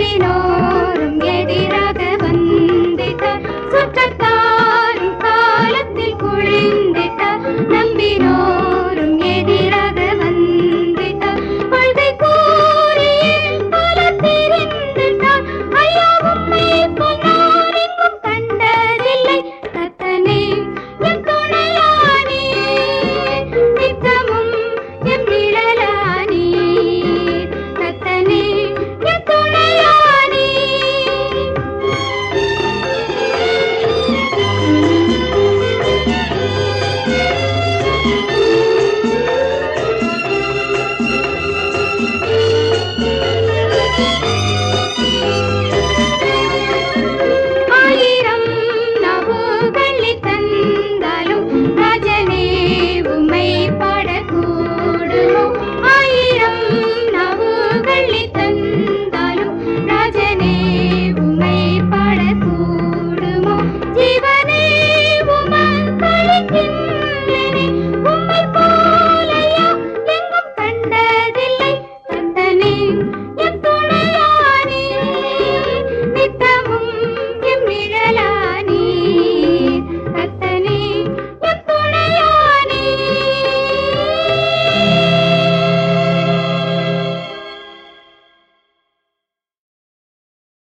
वीणा